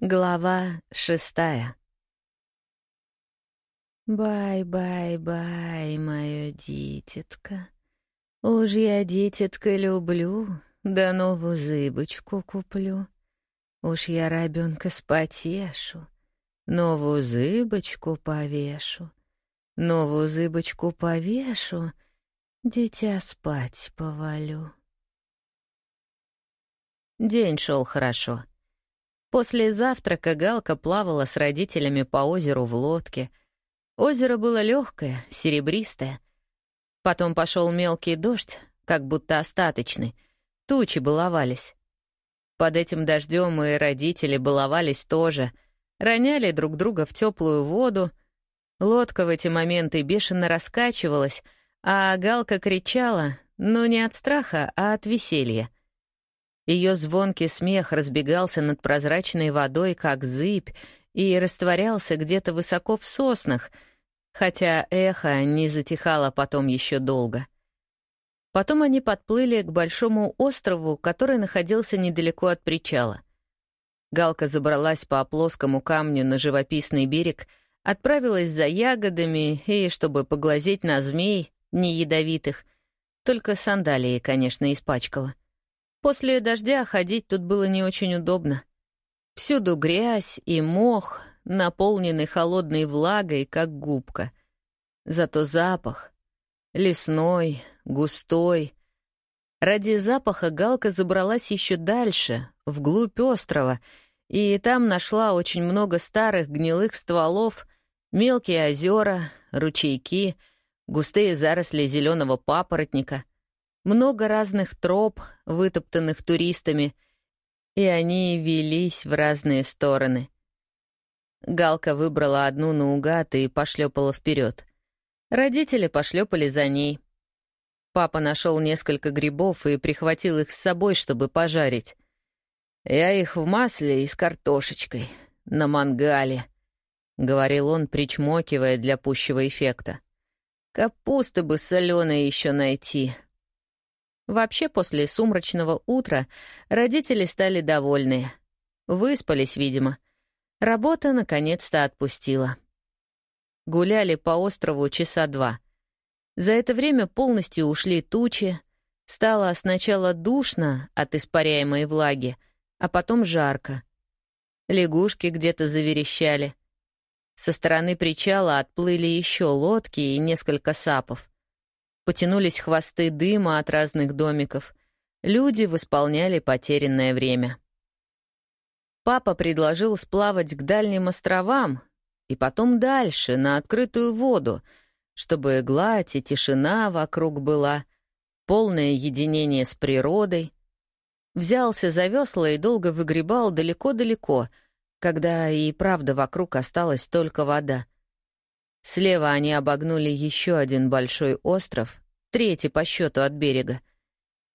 Глава шестая Бай-бай-бай, моё дитятка. Уж я, дитятка, люблю, да новую зыбочку куплю. Уж я ребенка спотешу, новую зыбочку повешу. Новую зыбочку повешу, дитя спать повалю. День шел хорошо. После завтрака Галка плавала с родителями по озеру в лодке. Озеро было легкое, серебристое. Потом пошел мелкий дождь, как будто остаточный. Тучи баловались. Под этим дождем и родители баловались тоже. Роняли друг друга в теплую воду. Лодка в эти моменты бешено раскачивалась, а Галка кричала, но не от страха, а от веселья — ее звонкий смех разбегался над прозрачной водой, как зыбь, и растворялся где-то высоко в соснах, хотя эхо не затихало потом еще долго. Потом они подплыли к большому острову, который находился недалеко от причала. Галка забралась по плоскому камню на живописный берег, отправилась за ягодами и, чтобы поглазеть на змей, не ядовитых, только сандалии, конечно, испачкала. После дождя ходить тут было не очень удобно. Всюду грязь и мох, наполненный холодной влагой, как губка. Зато запах — лесной, густой. Ради запаха Галка забралась еще дальше, вглубь острова, и там нашла очень много старых гнилых стволов, мелкие озера, ручейки, густые заросли зеленого папоротника — много разных троп, вытоптанных туристами, и они велись в разные стороны. Галка выбрала одну наугад и пошлепала вперед. Родители пошлепали за ней. Папа нашел несколько грибов и прихватил их с собой, чтобы пожарить. «Я их в масле и с картошечкой, на мангале», — говорил он, причмокивая для пущего эффекта. «Капусты бы соленой еще найти, Вообще, после сумрачного утра родители стали довольны. Выспались, видимо. Работа наконец-то отпустила. Гуляли по острову часа два. За это время полностью ушли тучи. Стало сначала душно от испаряемой влаги, а потом жарко. Лягушки где-то заверещали. Со стороны причала отплыли еще лодки и несколько сапов. Потянулись хвосты дыма от разных домиков. Люди восполняли потерянное время. Папа предложил сплавать к дальним островам и потом дальше, на открытую воду, чтобы гладь и тишина вокруг была, полное единение с природой. Взялся за весла и долго выгребал далеко-далеко, когда и правда вокруг осталась только вода — Слева они обогнули еще один большой остров, третий по счету от берега.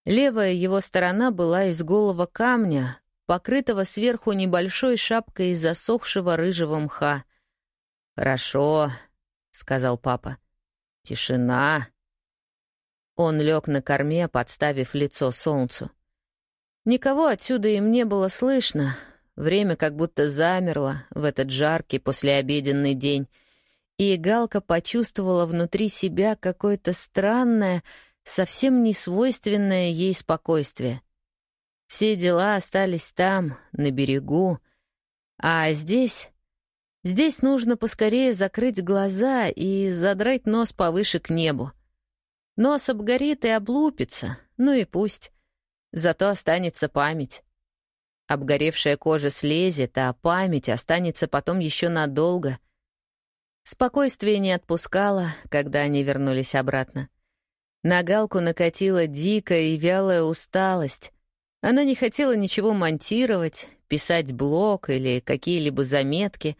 Левая его сторона была из голого камня, покрытого сверху небольшой шапкой из засохшего рыжего мха. «Хорошо», — сказал папа. «Тишина». Он лег на корме, подставив лицо солнцу. Никого отсюда им не было слышно. Время как будто замерло в этот жаркий послеобеденный день — и Галка почувствовала внутри себя какое-то странное, совсем не свойственное ей спокойствие. Все дела остались там, на берегу, а здесь... Здесь нужно поскорее закрыть глаза и задрать нос повыше к небу. Нос обгорит и облупится, ну и пусть. Зато останется память. Обгоревшая кожа слезет, а память останется потом еще надолго — Спокойствие не отпускало, когда они вернулись обратно. На Галку накатила дикая и вялая усталость. Она не хотела ничего монтировать, писать блог или какие-либо заметки.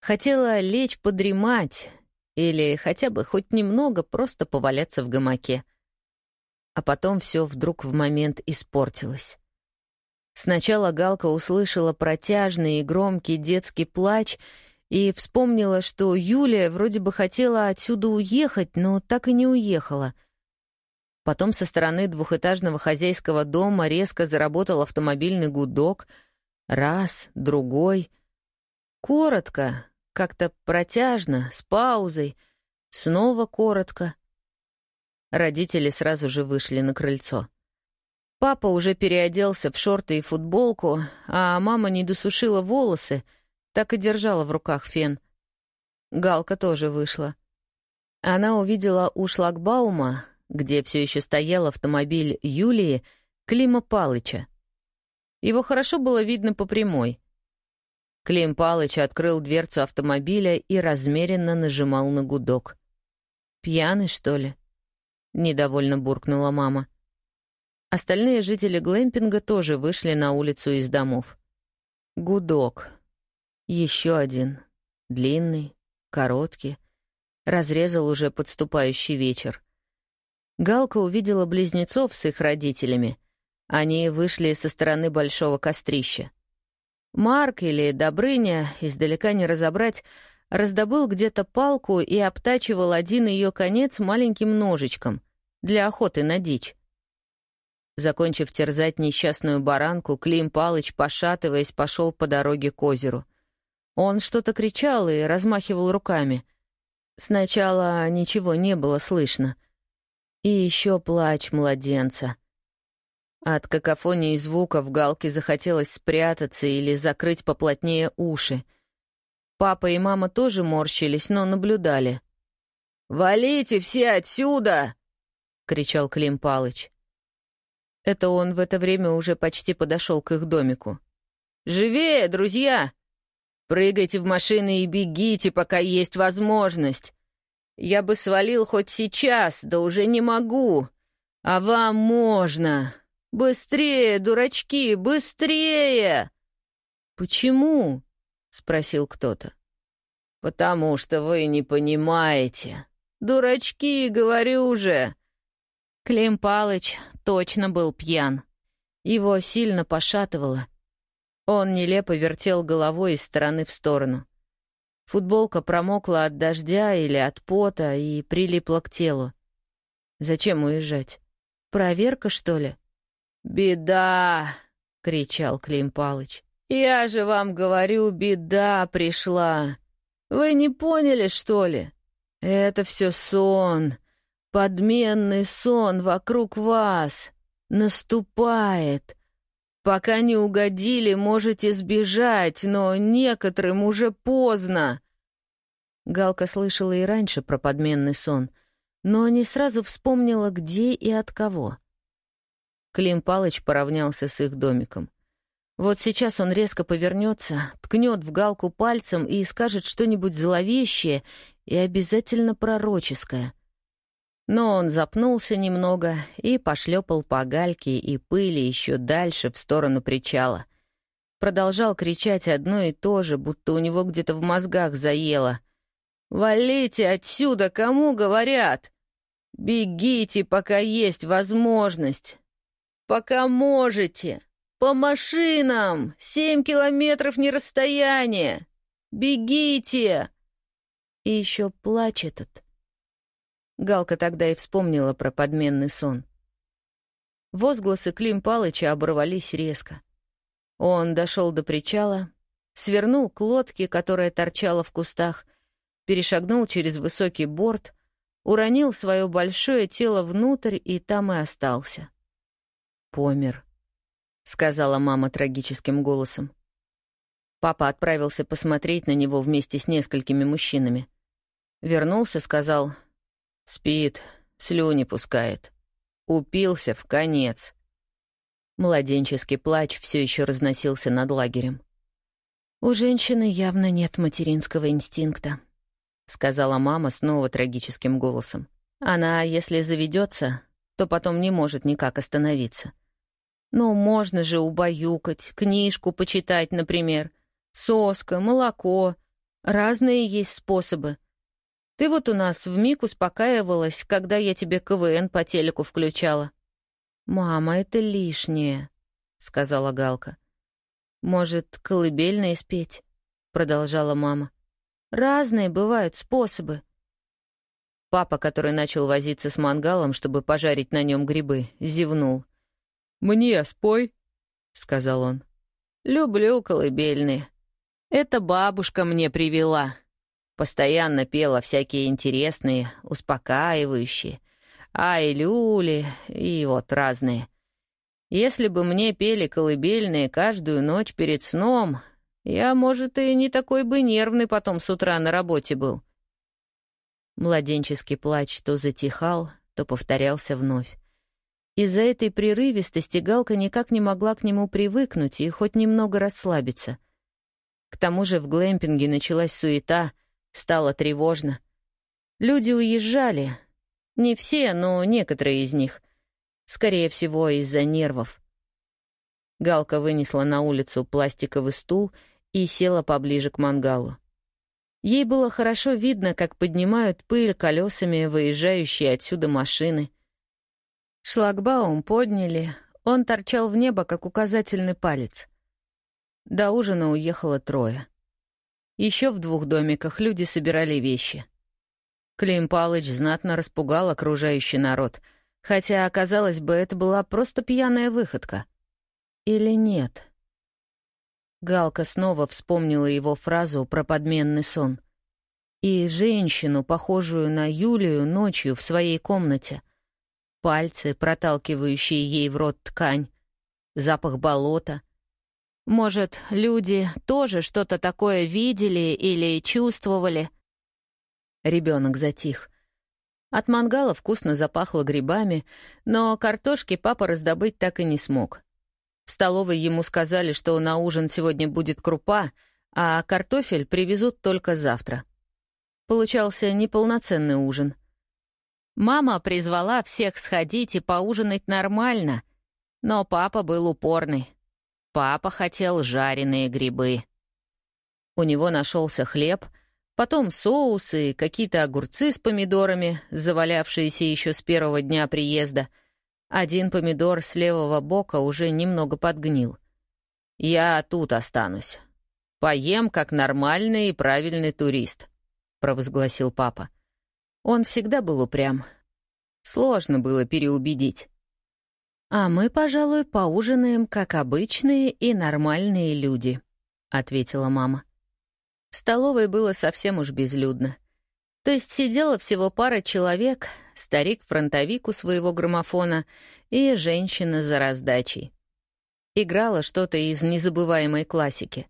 Хотела лечь подремать или хотя бы хоть немного просто поваляться в гамаке. А потом все вдруг в момент испортилось. Сначала Галка услышала протяжный и громкий детский плач — и вспомнила, что Юлия вроде бы хотела отсюда уехать, но так и не уехала. Потом со стороны двухэтажного хозяйского дома резко заработал автомобильный гудок. Раз, другой. Коротко, как-то протяжно, с паузой. Снова коротко. Родители сразу же вышли на крыльцо. Папа уже переоделся в шорты и футболку, а мама не досушила волосы, так и держала в руках фен. Галка тоже вышла. Она увидела у шлагбаума, где все еще стоял автомобиль Юлии, Клима Палыча. Его хорошо было видно по прямой. Клим Палыч открыл дверцу автомобиля и размеренно нажимал на гудок. «Пьяный, что ли?» — недовольно буркнула мама. Остальные жители глэмпинга тоже вышли на улицу из домов. Гудок. Еще один. Длинный, короткий. Разрезал уже подступающий вечер. Галка увидела близнецов с их родителями. Они вышли со стороны большого кострища. Марк или Добрыня, издалека не разобрать, раздобыл где-то палку и обтачивал один ее конец маленьким ножичком для охоты на дичь. Закончив терзать несчастную баранку, Клим Палыч, пошатываясь, пошел по дороге к озеру. Он что-то кричал и размахивал руками. Сначала ничего не было слышно. И еще плач младенца. От какофонии звуков Галке захотелось спрятаться или закрыть поплотнее уши. Папа и мама тоже морщились, но наблюдали. «Валите все отсюда!» — кричал Клим Палыч. Это он в это время уже почти подошел к их домику. «Живее, друзья! Прыгайте в машины и бегите, пока есть возможность. Я бы свалил хоть сейчас, да уже не могу. А вам можно. Быстрее, дурачки, быстрее!» «Почему?» — спросил кто-то. «Потому что вы не понимаете. Дурачки, говорю же!» Клим Палыч точно был пьян. Его сильно пошатывало. Он нелепо вертел головой из стороны в сторону. Футболка промокла от дождя или от пота и прилипла к телу. Зачем уезжать? Проверка, что ли? «Беда!» — кричал Клим Палыч. «Я же вам говорю, беда пришла. Вы не поняли, что ли? Это все сон. Подменный сон вокруг вас наступает. Пока не угодили, можете сбежать, но некоторым уже поздно. Галка слышала и раньше про подменный сон, но не сразу вспомнила, где и от кого. Клим Палыч поравнялся с их домиком. Вот сейчас он резко повернется, ткнет в Галку пальцем и скажет что-нибудь зловещее и обязательно пророческое. Но он запнулся немного и пошлепал по гальке и пыли еще дальше в сторону причала. Продолжал кричать одно и то же, будто у него где-то в мозгах заело. «Валите отсюда, кому говорят! Бегите, пока есть возможность! Пока можете! По машинам! Семь километров не расстояние! Бегите!» И еще плач этот — Галка тогда и вспомнила про подменный сон. Возгласы Клим Палыча оборвались резко. Он дошел до причала, свернул к лодке, которая торчала в кустах, перешагнул через высокий борт, уронил свое большое тело внутрь и там и остался. «Помер», — сказала мама трагическим голосом. Папа отправился посмотреть на него вместе с несколькими мужчинами. Вернулся, сказал, Спит, слюни пускает. Упился в конец. Младенческий плач все еще разносился над лагерем. «У женщины явно нет материнского инстинкта», — сказала мама снова трагическим голосом. «Она, если заведется, то потом не может никак остановиться. Ну, можно же убаюкать, книжку почитать, например. Соска, молоко. Разные есть способы. Ты вот у нас вмиг успокаивалась, когда я тебе КВН по телеку включала. «Мама, это лишнее», — сказала Галка. «Может, колыбельные спеть?» — продолжала мама. «Разные бывают способы». Папа, который начал возиться с мангалом, чтобы пожарить на нем грибы, зевнул. «Мне спой», — сказал он. Люблю колыбельные. Это бабушка мне привела. Постоянно пела всякие интересные, успокаивающие. Ай, люли и вот разные. Если бы мне пели колыбельные каждую ночь перед сном, я, может, и не такой бы нервный потом с утра на работе был. Младенческий плач то затихал, то повторялся вновь. Из-за этой прерывистости Галка никак не могла к нему привыкнуть и хоть немного расслабиться. К тому же в глэмпинге началась суета, стало тревожно. Люди уезжали. Не все, но некоторые из них. Скорее всего, из-за нервов. Галка вынесла на улицу пластиковый стул и села поближе к мангалу. Ей было хорошо видно, как поднимают пыль колесами выезжающие отсюда машины. Шлагбаум подняли, он торчал в небо, как указательный палец. До ужина уехало трое. Еще в двух домиках люди собирали вещи. Клим Палыч знатно распугал окружающий народ, хотя, оказалось бы, это была просто пьяная выходка. Или нет? Галка снова вспомнила его фразу про подменный сон. И женщину, похожую на Юлию, ночью в своей комнате. Пальцы, проталкивающие ей в рот ткань. Запах болота. Может, люди тоже что-то такое видели или чувствовали? Ребенок затих. От мангала вкусно запахло грибами, но картошки папа раздобыть так и не смог. В столовой ему сказали, что на ужин сегодня будет крупа, а картофель привезут только завтра. Получался неполноценный ужин. Мама призвала всех сходить и поужинать нормально, но папа был упорный. Папа хотел жареные грибы. У него нашелся хлеб, потом соусы, какие-то огурцы с помидорами, завалявшиеся еще с первого дня приезда — один помидор с левого бока уже немного подгнил. «Я тут останусь. Поем, как нормальный и правильный турист», — провозгласил папа. Он всегда был упрям. Сложно было переубедить. «А мы, пожалуй, поужинаем, как обычные и нормальные люди», — ответила мама. В столовой было совсем уж безлюдно. То есть сидела всего пара человек, старик-фронтовик у своего граммофона и женщина за раздачей. Играла что-то из незабываемой классики.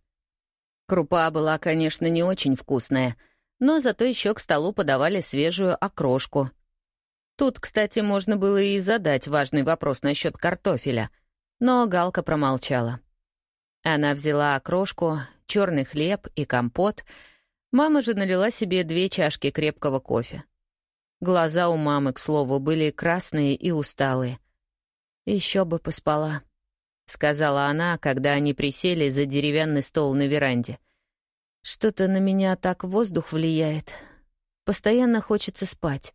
Крупа была, конечно, не очень вкусная, но зато еще к столу подавали свежую окрошку. Тут, кстати, можно было и задать важный вопрос насчет картофеля, но Галка промолчала. Она взяла окрошку, черный хлеб и компот — Мама же налила себе две чашки крепкого кофе. Глаза у мамы, к слову, были красные и усталые. Еще бы поспала», — сказала она, когда они присели за деревянный стол на веранде. «Что-то на меня так воздух влияет. Постоянно хочется спать.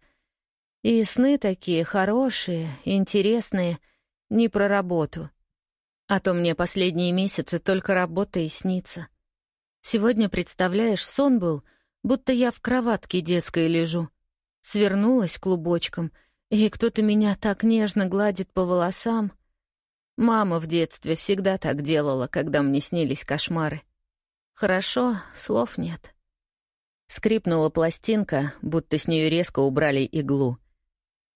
И сны такие хорошие, интересные, не про работу. А то мне последние месяцы только работа и снится». Сегодня, представляешь, сон был, будто я в кроватке детской лежу. Свернулась клубочком, и кто-то меня так нежно гладит по волосам. Мама в детстве всегда так делала, когда мне снились кошмары. Хорошо, слов нет. Скрипнула пластинка, будто с нее резко убрали иглу.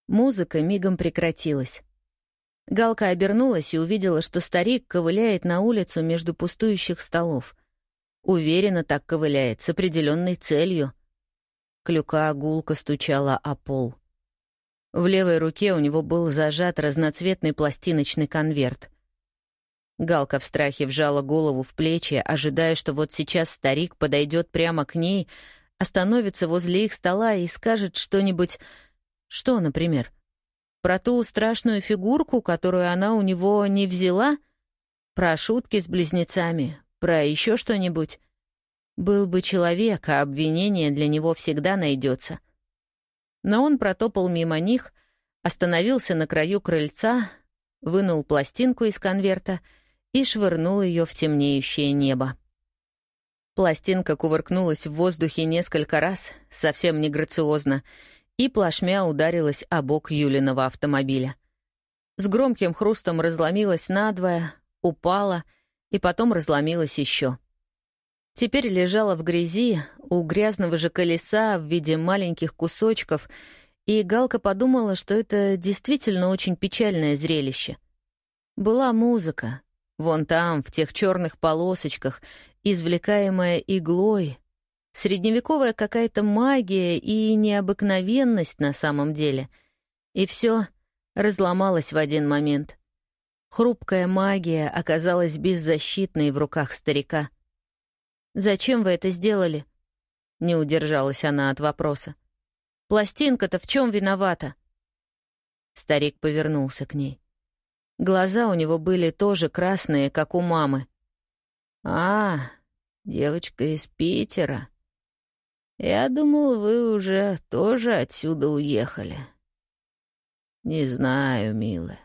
Музыка мигом прекратилась. Галка обернулась и увидела, что старик ковыляет на улицу между пустующих столов — Уверенно так ковыляет, с определенной целью. Клюка гулко стучала о пол. В левой руке у него был зажат разноцветный пластиночный конверт. Галка в страхе вжала голову в плечи, ожидая, что вот сейчас старик подойдет прямо к ней, остановится возле их стола и скажет что-нибудь... Что, например? Про ту страшную фигурку, которую она у него не взяла? Про шутки с близнецами? Про еще что-нибудь? Был бы человек, а обвинение для него всегда найдется. Но он протопал мимо них, остановился на краю крыльца, вынул пластинку из конверта и швырнул ее в темнеющее небо. Пластинка кувыркнулась в воздухе несколько раз, совсем не грациозно, и плашмя ударилась о бок Юлиного автомобиля. С громким хрустом разломилась надвое, упала — и потом разломилась еще. Теперь лежала в грязи у грязного же колеса в виде маленьких кусочков, и Галка подумала, что это действительно очень печальное зрелище. Была музыка, вон там, в тех черных полосочках, извлекаемая иглой, средневековая какая-то магия и необыкновенность на самом деле. И все разломалось в один момент. Хрупкая магия оказалась беззащитной в руках старика. «Зачем вы это сделали?» Не удержалась она от вопроса. «Пластинка-то в чем виновата?» Старик повернулся к ней. Глаза у него были тоже красные, как у мамы. «А, девочка из Питера. Я думал, вы уже тоже отсюда уехали». «Не знаю, милая.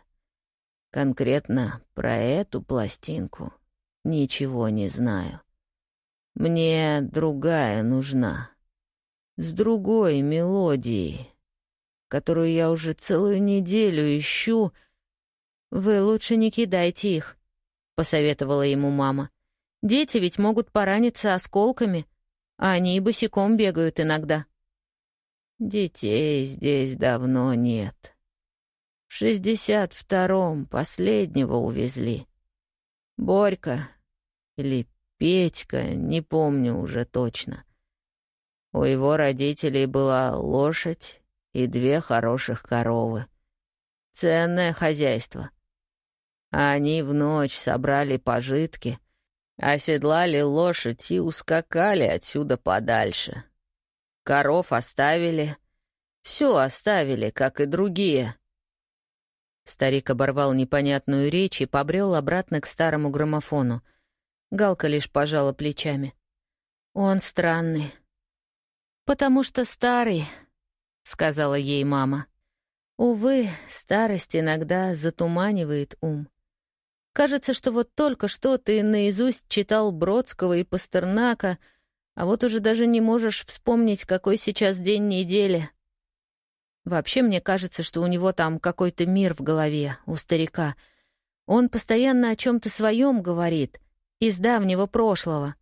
Конкретно про эту пластинку ничего не знаю. Мне другая нужна. С другой мелодией, которую я уже целую неделю ищу. «Вы лучше не кидайте их», — посоветовала ему мама. «Дети ведь могут пораниться осколками, они и босиком бегают иногда». «Детей здесь давно нет. В шестьдесят втором последнего увезли. Борька или Петька, не помню уже точно. У его родителей была лошадь и две хороших коровы. Ценное хозяйство. Они в ночь собрали пожитки, оседлали лошадь и ускакали отсюда подальше. Коров оставили, все оставили, как и другие. Старик оборвал непонятную речь и побрел обратно к старому граммофону — Галка лишь пожала плечами. «Он странный». «Потому что старый», — сказала ей мама. «Увы, старость иногда затуманивает ум. Кажется, что вот только что ты наизусть читал Бродского и Пастернака, а вот уже даже не можешь вспомнить, какой сейчас день недели. Вообще, мне кажется, что у него там какой-то мир в голове, у старика. Он постоянно о чем то своем говорит — из давнего прошлого.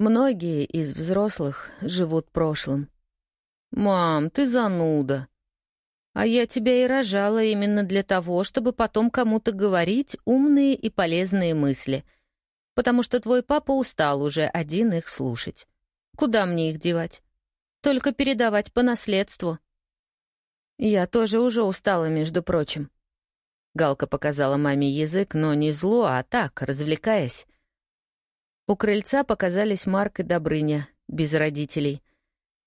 Многие из взрослых живут прошлым. «Мам, ты зануда. А я тебя и рожала именно для того, чтобы потом кому-то говорить умные и полезные мысли, потому что твой папа устал уже один их слушать. Куда мне их девать? Только передавать по наследству». «Я тоже уже устала, между прочим». Галка показала маме язык, но не зло, а так, развлекаясь. У крыльца показались Марк и Добрыня, без родителей.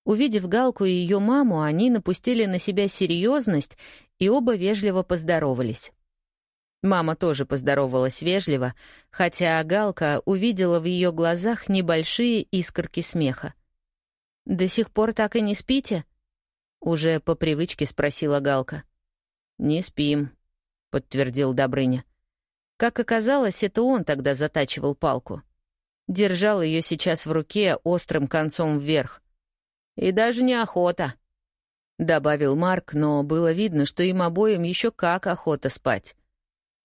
Увидев Галку и ее маму, они напустили на себя серьезность и оба вежливо поздоровались. Мама тоже поздоровалась вежливо, хотя Галка увидела в ее глазах небольшие искорки смеха. «До сих пор так и не спите?» — уже по привычке спросила Галка. «Не спим», — подтвердил Добрыня. Как оказалось, это он тогда затачивал палку держал ее сейчас в руке острым концом вверх. «И даже неохота», — добавил Марк, но было видно, что им обоим еще как охота спать.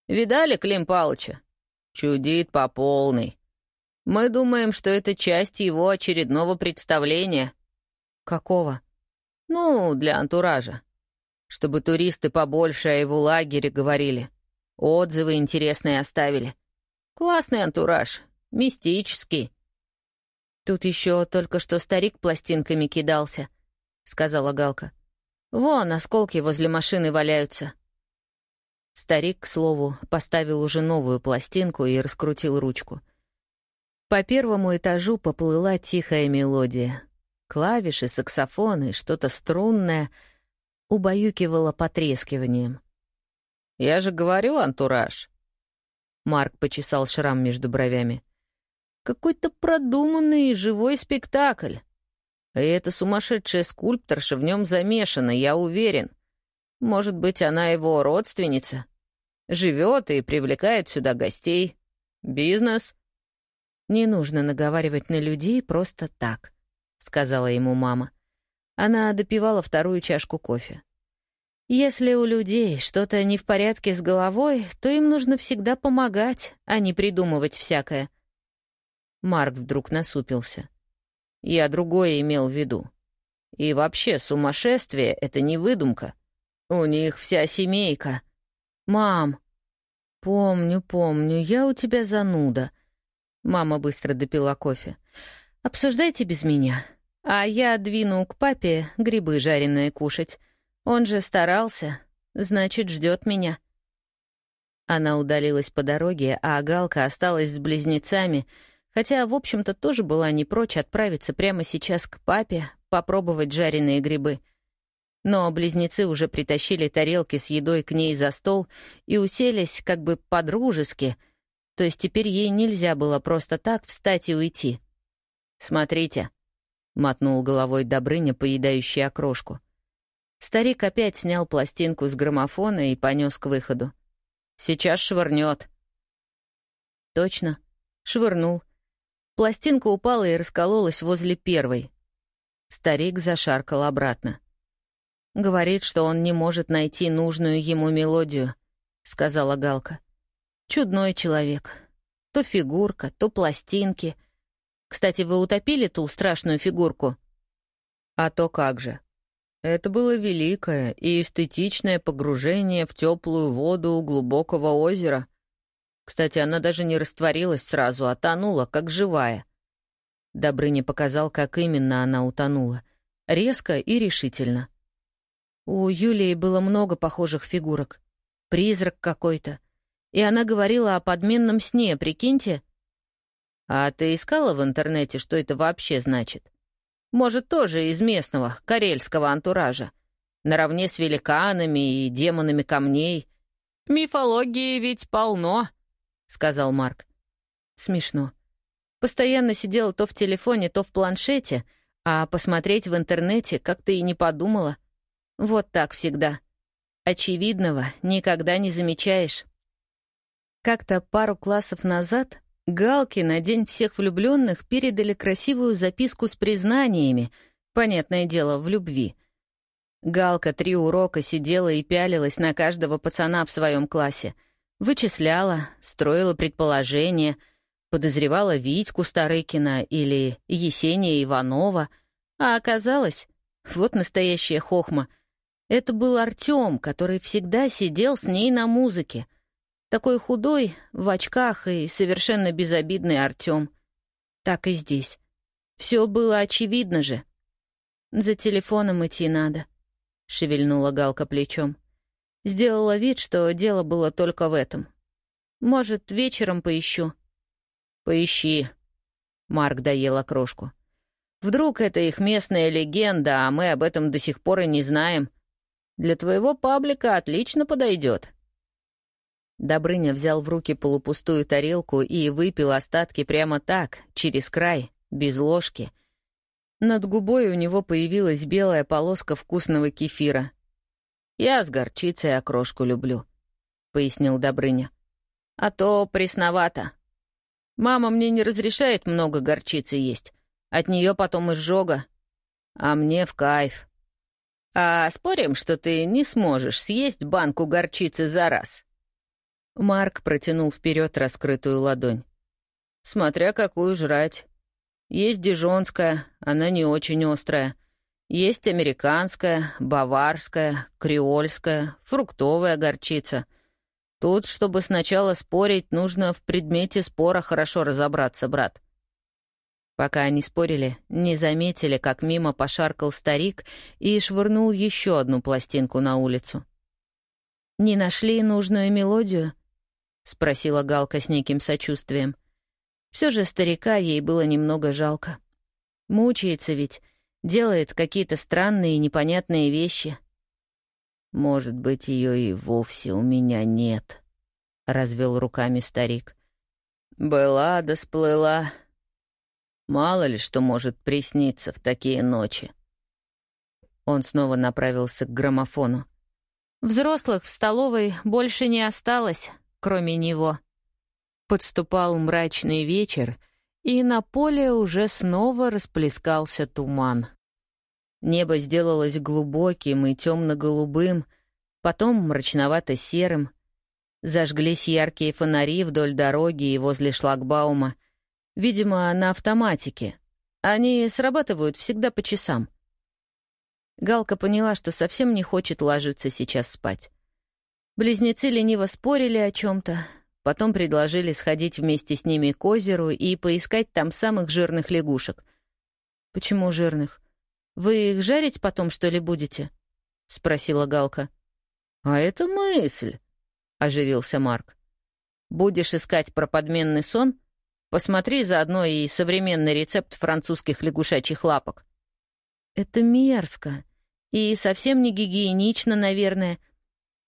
«Видали Клим Палыча? Чудит по полной. Мы думаем, что это часть его очередного представления». «Какого?» «Ну, для антуража. Чтобы туристы побольше о его лагере говорили. Отзывы интересные оставили. Классный антураж, Мистический. Тут еще только что старик пластинками кидался, сказала Галка. Вон, осколки возле машины валяются. Старик, к слову, поставил уже новую пластинку и раскрутил ручку. По первому этажу поплыла тихая мелодия. Клавиши, саксофоны, что-то струнное убаюкивало потрескиванием. «Я же говорю, антураж!» Марк почесал шрам между бровями. Какой-то продуманный живой спектакль. И эта сумасшедшая скульпторша в нем замешана, я уверен. Может быть, она его родственница? Живет и привлекает сюда гостей. Бизнес. Не нужно наговаривать на людей просто так, сказала ему мама. Она допивала вторую чашку кофе. Если у людей что-то не в порядке с головой, то им нужно всегда помогать, а не придумывать всякое. Марк вдруг насупился. Я другое имел в виду. И вообще, сумасшествие — это не выдумка. У них вся семейка. Мам. Помню, помню, я у тебя зануда. Мама быстро допила кофе. Обсуждайте без меня. А я двину к папе грибы жареные кушать. Он же старался, значит, ждет меня. Она удалилась по дороге, а Галка осталась с близнецами, хотя, в общем-то, тоже была не прочь отправиться прямо сейчас к папе, попробовать жареные грибы. Но близнецы уже притащили тарелки с едой к ней за стол и уселись как бы по-дружески, то есть теперь ей нельзя было просто так встать и уйти. «Смотрите», — мотнул головой Добрыня, поедающий окрошку. Старик опять снял пластинку с граммофона и понес к выходу. «Сейчас швырнет». Точно, швырнул. Пластинка упала и раскололась возле первой. Старик зашаркал обратно. «Говорит, что он не может найти нужную ему мелодию», — сказала Галка. «Чудной человек. То фигурка, то пластинки. Кстати, вы утопили ту страшную фигурку?» «А то как же», это было великое и эстетичное погружение в теплую воду глубокого озера. Кстати, она даже не растворилась сразу, а тонула, как живая. Добрыня показал, как именно она утонула. Резко и решительно. У Юлии было много похожих фигурок. Призрак какой-то. И она говорила о подменном сне, прикиньте. А ты искала в интернете, что это вообще значит? Может, тоже из местного, карельского антуража. Наравне с великанами и демонами камней. Мифологии ведь полно, — сказал Марк. Смешно. Постоянно сидела то в телефоне, то в планшете, а посмотреть в интернете как-то и не подумала. Вот так всегда. Очевидного никогда не замечаешь. Как-то пару классов назад Галки на День всех влюбленных передали красивую записку с признаниями, понятное дело, в любви. Галка три урока сидела и пялилась на каждого пацана в своем классе. Вычисляла, строила предположения, подозревала Витьку Старыкина или Есения Иванова, а оказалось, вот настоящая хохма. Это был Артём, который всегда сидел с ней на музыке — такой худой, в очках и совершенно безобидный Артём. Так и здесь. Все было очевидно же. «За телефоном идти надо», — шевельнула Галка плечом. Сделала вид, что дело было только в этом. «Может, вечером поищу?» «Поищи», — Марк доел окрошку. «Вдруг это их местная легенда, а мы об этом до сих пор и не знаем. Для твоего паблика отлично подойдет. Добрыня взял в руки полупустую тарелку и выпил остатки прямо так, через край, без ложки. Над губой у него появилась белая полоска вкусного кефира. «Я с горчицей окрошку люблю», — пояснил Добрыня. «А то пресновато. Мама мне не разрешает много горчицы есть. От нее потом изжога. А мне в кайф. А спорим, что ты не сможешь съесть банку горчицы за раз?» Марк протянул вперед раскрытую ладонь. «Смотря какую жрать. Есть дижонская, она не очень острая. Есть американская, баварская, креольская, фруктовая горчица. Тут, чтобы сначала спорить, нужно в предмете спора хорошо разобраться, брат». Пока они спорили, не заметили, как мимо пошаркал старик и швырнул еще одну пластинку на улицу. «Не нашли нужную мелодию?» — спросила Галка с неким сочувствием. Все же старика ей было немного жалко. Мучается ведь, делает какие-то странные и непонятные вещи. «Может быть, ее и вовсе у меня нет», — развел руками старик. «Была да сплыла. Мало ли что может присниться в такие ночи». Он снова направился к граммофону. Взрослых в столовой больше не осталось, кроме него. Подступал мрачный вечер, и на поле уже снова расплескался туман. Небо сделалось глубоким и темно-голубым, потом мрачновато-серым. Зажглись яркие фонари вдоль дороги и возле шлагбаума. Видимо, на автоматике. Они срабатывают всегда по часам. Галка поняла, что совсем не хочет ложиться сейчас спать. Близнецы лениво спорили о чем то потом предложили сходить вместе с ними к озеру и поискать там самых жирных лягушек. «Почему жирных? Вы их жарить потом, что ли, будете?» — спросила Галка. «А это мысль», — оживился Марк. «Будешь искать про подменный сон? Посмотри заодно и современный рецепт французских лягушачьих лапок». «Это мерзко. И совсем не гигиенично, наверное.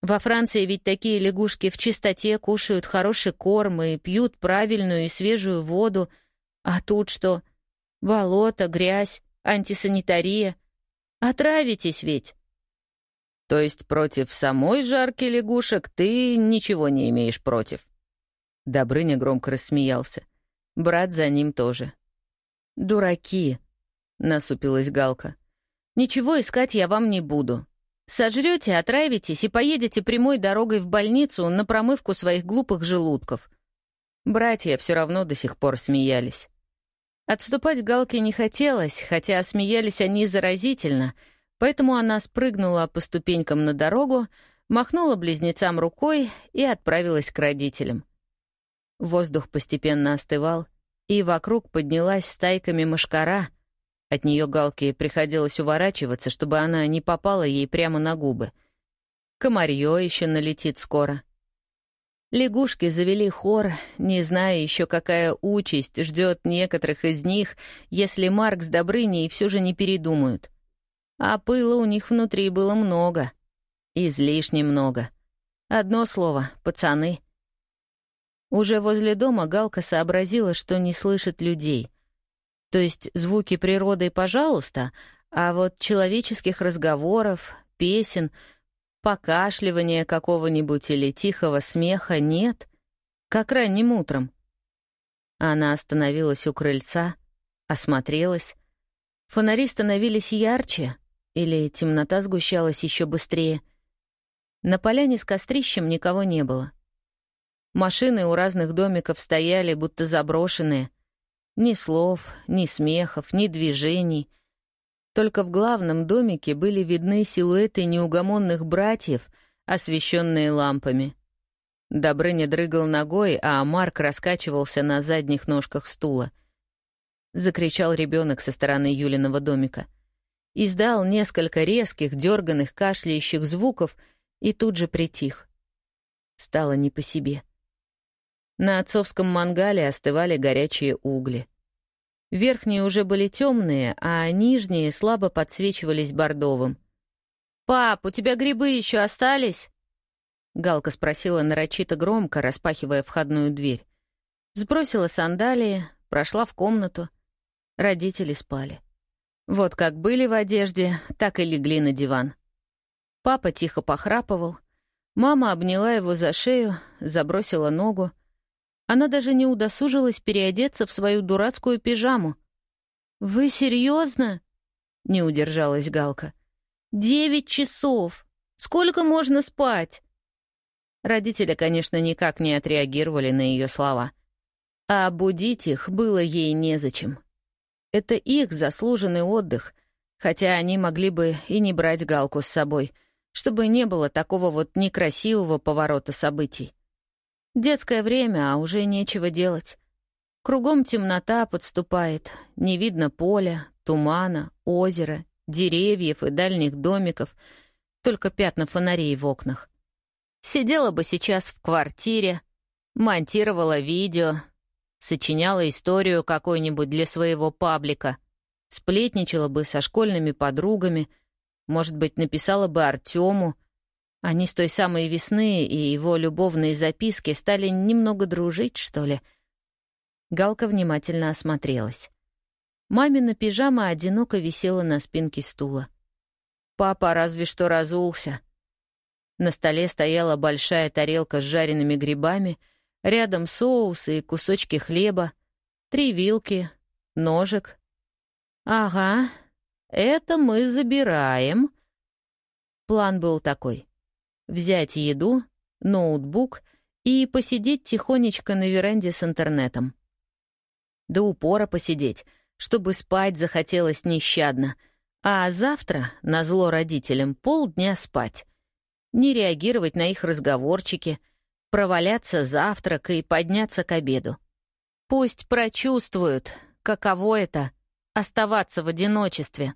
Во Франции ведь такие лягушки в чистоте кушают хороший корм и пьют правильную и свежую воду. А тут что? Болото, грязь, антисанитария. Отравитесь ведь». То есть против самой жарки лягушек ты ничего не имеешь против?» Добрыня громко рассмеялся. Брат за ним тоже. «Дураки!» — насупилась Галка. «Ничего искать я вам не буду. Сожрете, отравитесь и поедете прямой дорогой в больницу на промывку своих глупых желудков». Братья все равно до сих пор смеялись. Отступать Галке не хотелось, хотя смеялись они заразительно — Поэтому она спрыгнула по ступенькам на дорогу, махнула близнецам рукой и отправилась к родителям. Воздух постепенно остывал, и вокруг поднялась стайками мошкара. От нее Галке приходилось уворачиваться, чтобы она не попала ей прямо на губы. Комарье еще налетит скоро. Лягушки завели хор, не зная еще, какая участь ждет некоторых из них, если Марк с Добрыней все же не передумают. А пыла у них внутри было много. Излишне много. Одно слово — пацаны. Уже возле дома Галка сообразила, что не слышит людей. То есть звуки природы, пожалуйста, а вот человеческих разговоров, песен, покашливания какого-нибудь или тихого смеха нет, как ранним утром. Она остановилась у крыльца, осмотрелась. Фонари становились ярче, или темнота сгущалась еще быстрее. На поляне с кострищем никого не было. Машины у разных домиков стояли, будто заброшенные. Ни слов, ни смехов, ни движений. Только в главном домике были видны силуэты неугомонных братьев, освещенные лампами. Добрыня дрыгал ногой, а Марк раскачивался на задних ножках стула. Закричал ребенок со стороны Юлиного домика — издал несколько резких, дерганных, кашляющих звуков и тут же притих. Стало не по себе. На отцовском мангале остывали горячие угли. Верхние уже были темные, а нижние слабо подсвечивались бордовым. «Пап, у тебя грибы еще остались?» Галка спросила нарочито громко, распахивая входную дверь. Сбросила сандалии, прошла в комнату. Родители спали. Вот как были в одежде, так и легли на диван. Папа тихо похрапывал. Мама обняла его за шею, забросила ногу. Она даже не удосужилась переодеться в свою дурацкую пижаму. «Вы серьезно? не удержалась Галка. «Девять часов! Сколько можно спать?» Родители, конечно, никак не отреагировали на ее слова. А будить их было ей незачем. Это их заслуженный отдых, хотя они могли бы и не брать Галку с собой, чтобы не было такого вот некрасивого поворота событий. Детское время, а уже нечего делать. Кругом темнота подступает, не видно поля, тумана, озера, деревьев и дальних домиков, только пятна фонарей в окнах. Сидела бы сейчас в квартире, монтировала видео, сочиняла историю какой-нибудь для своего паблика, сплетничала бы со школьными подругами, может быть, написала бы Артему. Они с той самой весны и его любовные записки стали немного дружить, что ли. Галка внимательно осмотрелась. Мамина пижама одиноко висела на спинке стула. Папа разве что разулся. На столе стояла большая тарелка с жареными грибами — Рядом соусы и кусочки хлеба, три вилки, ножик. «Ага, это мы забираем». План был такой. Взять еду, ноутбук и посидеть тихонечко на веранде с интернетом. До упора посидеть, чтобы спать захотелось нещадно, а завтра, на зло родителям, полдня спать. Не реагировать на их разговорчики, проваляться завтрак и подняться к обеду. Пусть прочувствуют, каково это — оставаться в одиночестве.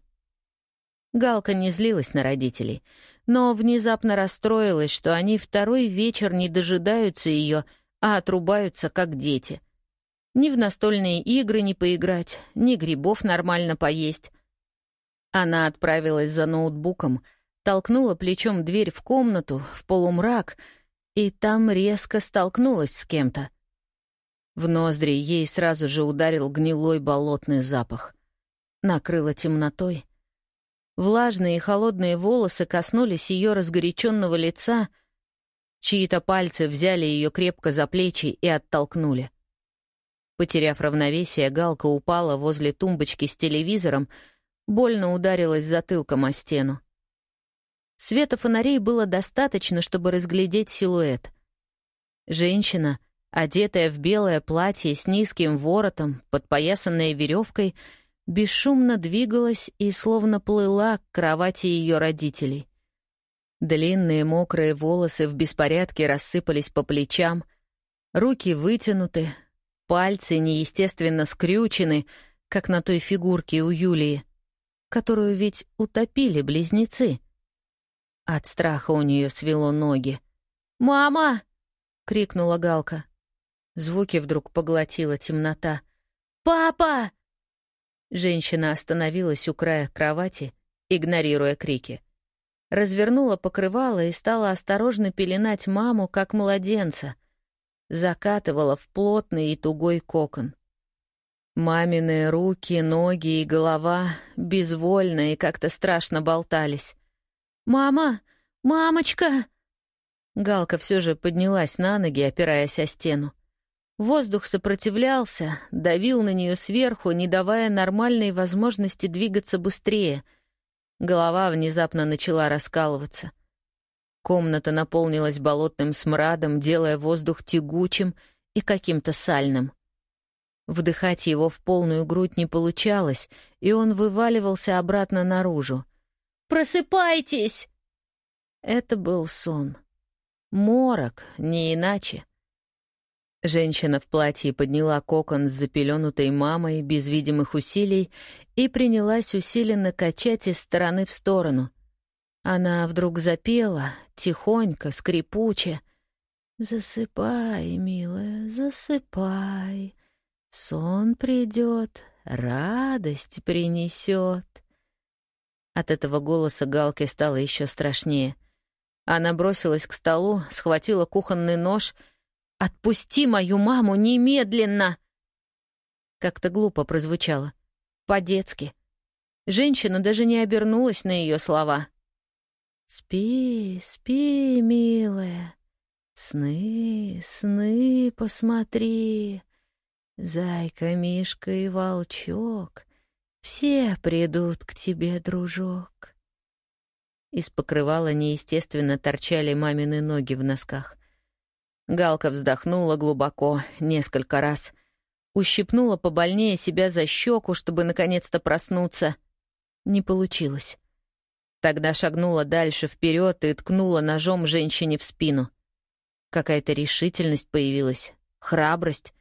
Галка не злилась на родителей, но внезапно расстроилась, что они второй вечер не дожидаются ее, а отрубаются, как дети. Ни в настольные игры не поиграть, ни грибов нормально поесть. Она отправилась за ноутбуком, толкнула плечом дверь в комнату, в полумрак, и там резко столкнулась с кем-то. В ноздри ей сразу же ударил гнилой болотный запах. Накрыло темнотой — Влажные и холодные волосы коснулись ее разгоряченного лица, чьи-то пальцы взяли ее крепко за плечи и оттолкнули. Потеряв равновесие, Галка упала возле тумбочки с телевизором, больно ударилась затылком о стену. Света фонарей было достаточно, чтобы разглядеть силуэт. Женщина, одетая в белое платье с низким воротом, подпоясанная веревкой, бесшумно двигалась и словно плыла к кровати ее родителей. Длинные мокрые волосы в беспорядке рассыпались по плечам, руки вытянуты, пальцы неестественно скрючены, как на той фигурке у Юлии, которую ведь утопили близнецы. От страха у нее свело ноги. «Мама!» — крикнула Галка. Звуки вдруг поглотила темнота. «Папа!» Женщина остановилась у края кровати, игнорируя крики. Развернула покрывало и стала осторожно пеленать маму, как младенца. Закатывала в плотный и тугой кокон. Мамины руки, ноги и голова безвольно и как-то страшно болтались. «Мама! Мамочка!» Галка все же поднялась на ноги, опираясь о стену. Воздух сопротивлялся, давил на нее сверху, не давая нормальной возможности двигаться быстрее. Голова внезапно начала раскалываться. Комната наполнилась болотным смрадом, делая воздух тягучим и каким-то сальным. Вдыхать его в полную грудь не получалось, и он вываливался обратно наружу. «Просыпайтесь!» Это был сон. Морок, не иначе. Женщина в платье подняла кокон с запеленутой мамой без видимых усилий и принялась усиленно качать из стороны в сторону. Она вдруг запела, тихонько, скрипуче. «Засыпай, милая, засыпай. Сон придет, радость принесет». От этого голоса Галке стало еще страшнее. Она бросилась к столу, схватила кухонный нож — «Отпусти мою маму немедленно!» Как-то глупо прозвучало. По-детски. Женщина даже не обернулась на ее слова. «Спи, спи, милая. Сны, сны посмотри. Зайка, Мишка и Волчок. Все придут к тебе, дружок». Из покрывала неестественно торчали мамины ноги в носках. Галка вздохнула глубоко, несколько раз. Ущипнула побольнее себя за щеку, чтобы наконец-то проснуться. Не получилось. Тогда шагнула дальше вперед и ткнула ножом женщине в спину. Какая-то решительность появилась, храбрость.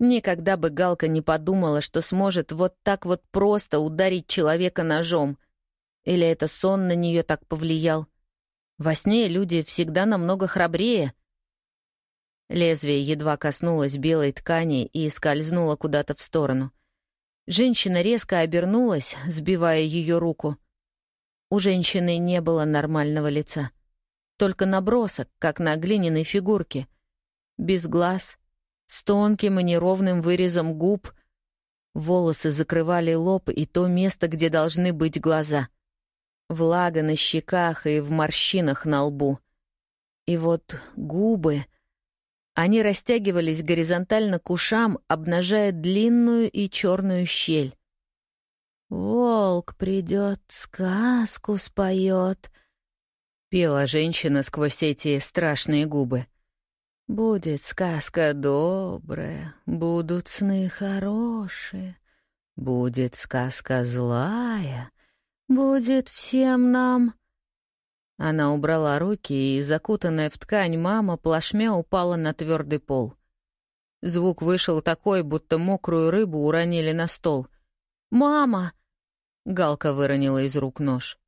Никогда бы Галка не подумала, что сможет вот так вот просто ударить человека ножом. Или это сон на нее так повлиял? Во сне люди всегда намного храбрее — Лезвие едва коснулось белой ткани и скользнуло куда-то в сторону. Женщина резко обернулась, сбивая ее руку. У женщины не было нормального лица. Только набросок, как на глиняной фигурке. Без глаз, с тонким и неровным вырезом губ. Волосы закрывали лоб и то место, где должны быть глаза. Влага на щеках и в морщинах на лбу. И вот губы... Они растягивались горизонтально к ушам, обнажая длинную и черную щель. «Волк придет, сказку споет», Пела женщина сквозь эти страшные губы. «Будет сказка добрая, будут сны хорошие, будет сказка злая, будет всем нам...» Она убрала руки, и, закутанная в ткань, мама плашмя упала на твердый пол. Звук вышел такой, будто мокрую рыбу уронили на стол. «Мама!» — Галка выронила из рук нож.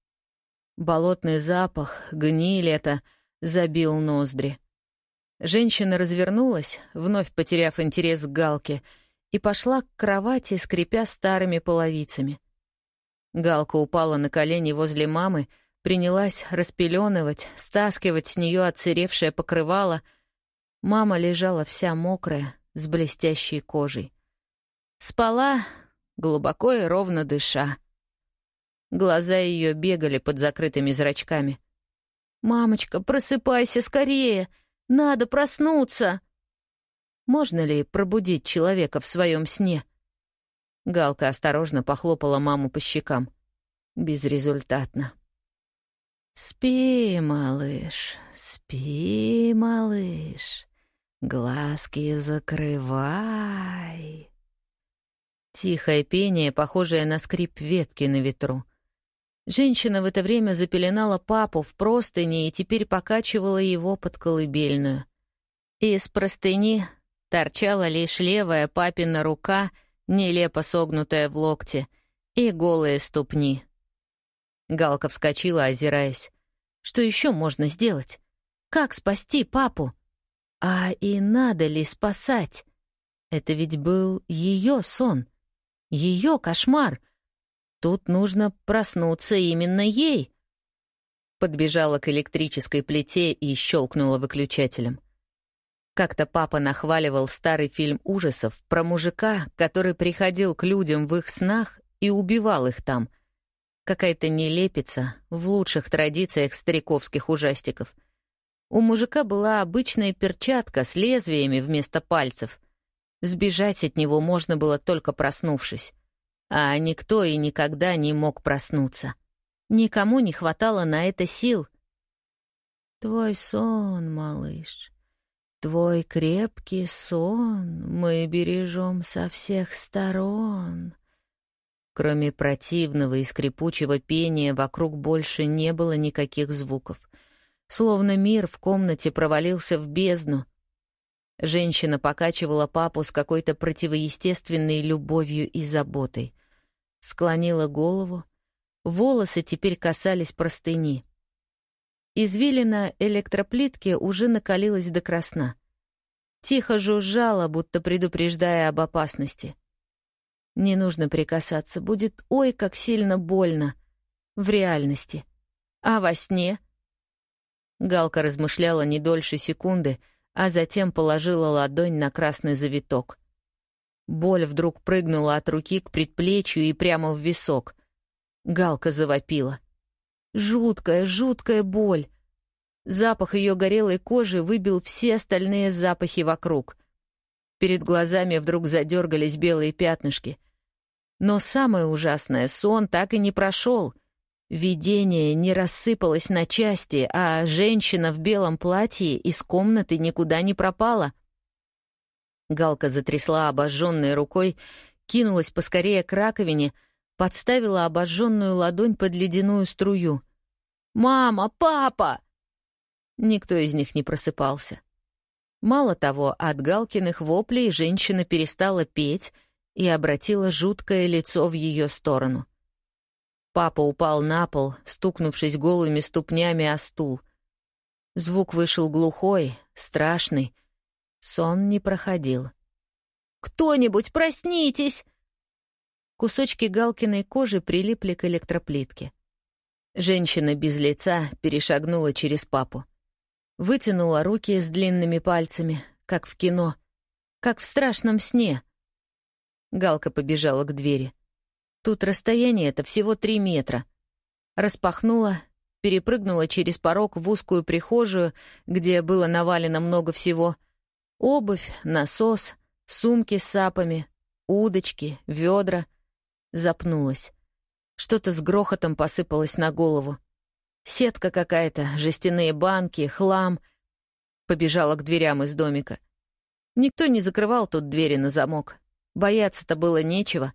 Болотный запах, гниль это, забил ноздри. Женщина развернулась, вновь потеряв интерес к Галке, и пошла к кровати, скрипя старыми половицами. Галка упала на колени возле мамы, принялась распеленывать, стаскивать с нее отсыревшее покрывало. Мама лежала вся мокрая, с блестящей кожей. Спала, глубоко и ровно дыша. Глаза ее бегали под закрытыми зрачками. «Мамочка, просыпайся скорее! Надо проснуться!» Можно ли пробудить человека в своем сне? Галка осторожно похлопала маму по щекам. Безрезультатно. «Спи, малыш, спи, малыш», Глазки закрывай. Тихое пение, похожее на скрип ветки на ветру. Женщина в это время запеленала папу в простыни и теперь покачивала его под колыбельную. Из простыни торчала лишь левая папина рука, нелепо согнутая в локте, и голые ступни. Галка вскочила, озираясь. Что еще можно сделать? Как спасти папу? А и надо ли спасать? Это ведь был ее сон, ее кошмар. Тут нужно проснуться именно ей. Подбежала к электрической плите и щелкнула выключателем. Как-то папа нахваливал старый фильм ужасов про мужика, который приходил к людям в их снах и убивал их там. Какая-то нелепица в лучших традициях стариковских ужастиков — у мужика была обычная перчатка с лезвиями вместо пальцев. Сбежать от него можно было только проснувшись. А никто и никогда не мог проснуться. Никому не хватало на это сил. «Твой сон, малыш, твой крепкий сон мы бережем со всех сторон». Кроме противного и скрипучего пения вокруг больше не было никаких звуков — словно мир в комнате провалился в бездну. Женщина покачивала папу с какой-то противоестественной любовью и заботой. Склонила голову. Волосы теперь касались простыни. Извилина электроплитки уже накалилась до красна. Тихо жужжала, будто предупреждая об опасности. Не нужно прикасаться, будет ой, как сильно больно. В реальности. А во сне — Галка размышляла не дольше секунды, а затем положила ладонь на красный завиток. Боль вдруг прыгнула от руки к предплечью и прямо в висок. Галка завопила. Жуткая, жуткая боль. Запах ее горелой кожи выбил все остальные запахи вокруг. Перед глазами вдруг задергались белые пятнышки. Но самое ужасное — сон так и не прошел — Видение не рассыпалось на части, а женщина в белом платье из комнаты никуда не пропала. Галка затрясла обожженной рукой, кинулась поскорее к раковине, подставила обожженную ладонь под ледяную струю. «Мама! Папа!» Никто из них не просыпался. Мало того, от Галкиных воплей женщина перестала петь и обратила жуткое лицо в ее сторону — Папа упал на пол, стукнувшись голыми ступнями о стул. Звук вышел глухой, страшный. Сон не проходил. «Кто-нибудь, проснитесь!» Кусочки Галкиной кожи прилипли к электроплитке. Женщина без лица перешагнула через папу. Вытянула руки с длинными пальцами, как в кино, как в страшном сне. Галка побежала к двери. Тут расстояние это всего три метра. Распахнула, перепрыгнула через порог в узкую прихожую, где было навалено много всего. Обувь, насос, сумки с сапами, удочки, ведра. Запнулась. Что-то с грохотом посыпалось на голову. Сетка какая-то, жестяные банки, хлам. Побежала к дверям из домика. Никто не закрывал тут двери на замок. Бояться-то было нечего.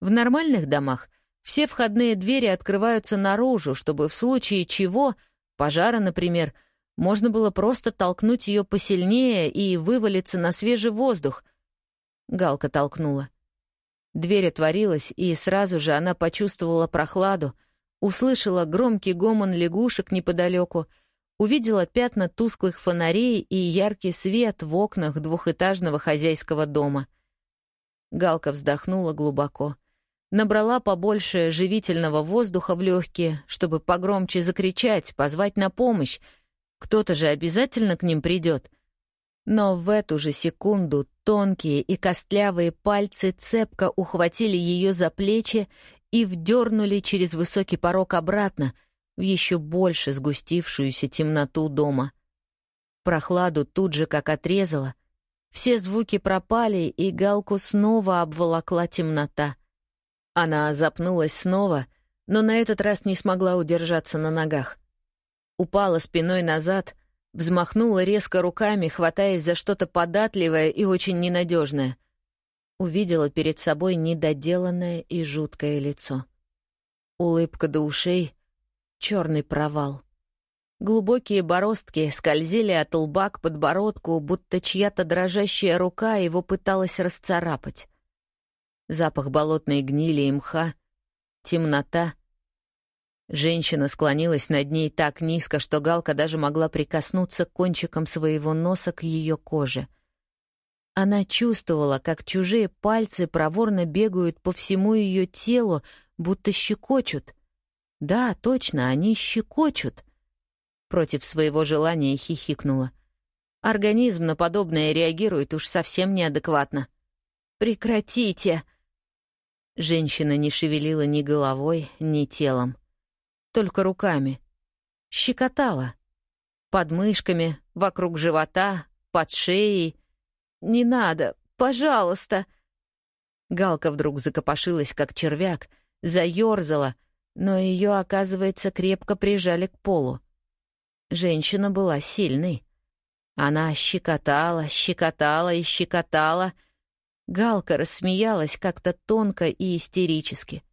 В нормальных домах все входные двери открываются наружу, чтобы в случае чего, пожара, например, можно было просто толкнуть ее посильнее и вывалиться на свежий воздух. Галка толкнула. Дверь отворилась, и сразу же она почувствовала прохладу, услышала громкий гомон лягушек неподалеку, увидела пятна тусклых фонарей и яркий свет в окнах двухэтажного хозяйского дома. Галка вздохнула глубоко. Набрала побольше живительного воздуха в легкие, чтобы погромче закричать, позвать на помощь. Кто-то же обязательно к ним придет — но в эту же секунду тонкие и костлявые пальцы цепко ухватили ее за плечи и вдернули через высокий порог обратно в еще больше сгустившуюся темноту дома. Прохладу тут же как отрезала. Все звуки пропали, и Галку снова обволокла темнота. Она запнулась снова, но на этот раз не смогла удержаться на ногах. Упала спиной назад — Взмахнула резко руками, хватаясь за что-то податливое и очень ненадежное. Увидела перед собой недоделанное и жуткое лицо. Улыбка до ушей, черный провал. Глубокие бороздки скользили от лба к подбородку, будто чья-то дрожащая рука его пыталась расцарапать. Запах болотной гнили и мха, темнота — Женщина склонилась над ней так низко, что Галка даже могла прикоснуться кончиком своего носа к ее коже. Она чувствовала, как чужие пальцы проворно бегают по всему ее телу, будто щекочут. Да, точно, они щекочут. Против своего желания хихикнула. Организм на подобное реагирует уж совсем неадекватно. «Прекратите!» Женщина не шевелила ни головой, ни телом только руками. Щекотала. Под мышками, вокруг живота, под шеей. «Не надо, пожалуйста!» Галка вдруг закопошилась, как червяк, заёрзала, но ее, оказывается, крепко прижали к полу. Женщина была сильной. Она щекотала, щекотала и щекотала. Галка рассмеялась как-то тонко и истерически.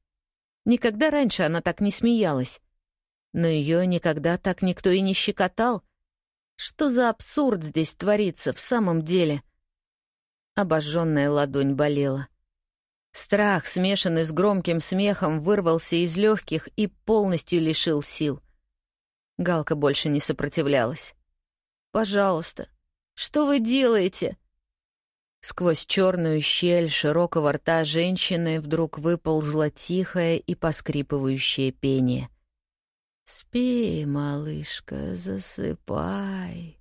Никогда раньше она так не смеялась. Но ее никогда так никто и не щекотал. Что за абсурд здесь творится в самом деле? Обожженная ладонь болела. Страх, смешанный с громким смехом, вырвался из легких и полностью лишил сил. Галка больше не сопротивлялась. «Пожалуйста, что вы делаете?» Сквозь черную щель широкого рта женщины вдруг выползло тихое и поскрипывающее пение — Спи, малышка, засыпай.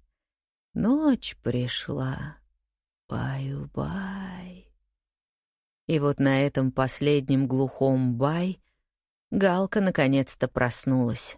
Ночь пришла, баю-бай. И вот на этом последнем глухом бай Галка наконец-то проснулась.